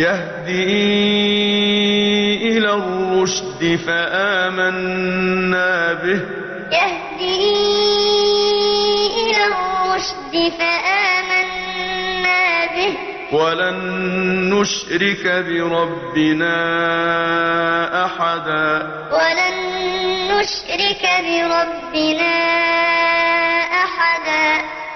يهدي إلى الرشد فآمنا به. يهدي إلى الرشد فآمنا به. ولن نشرك بربنا أحدا. ولن نشرك بربنا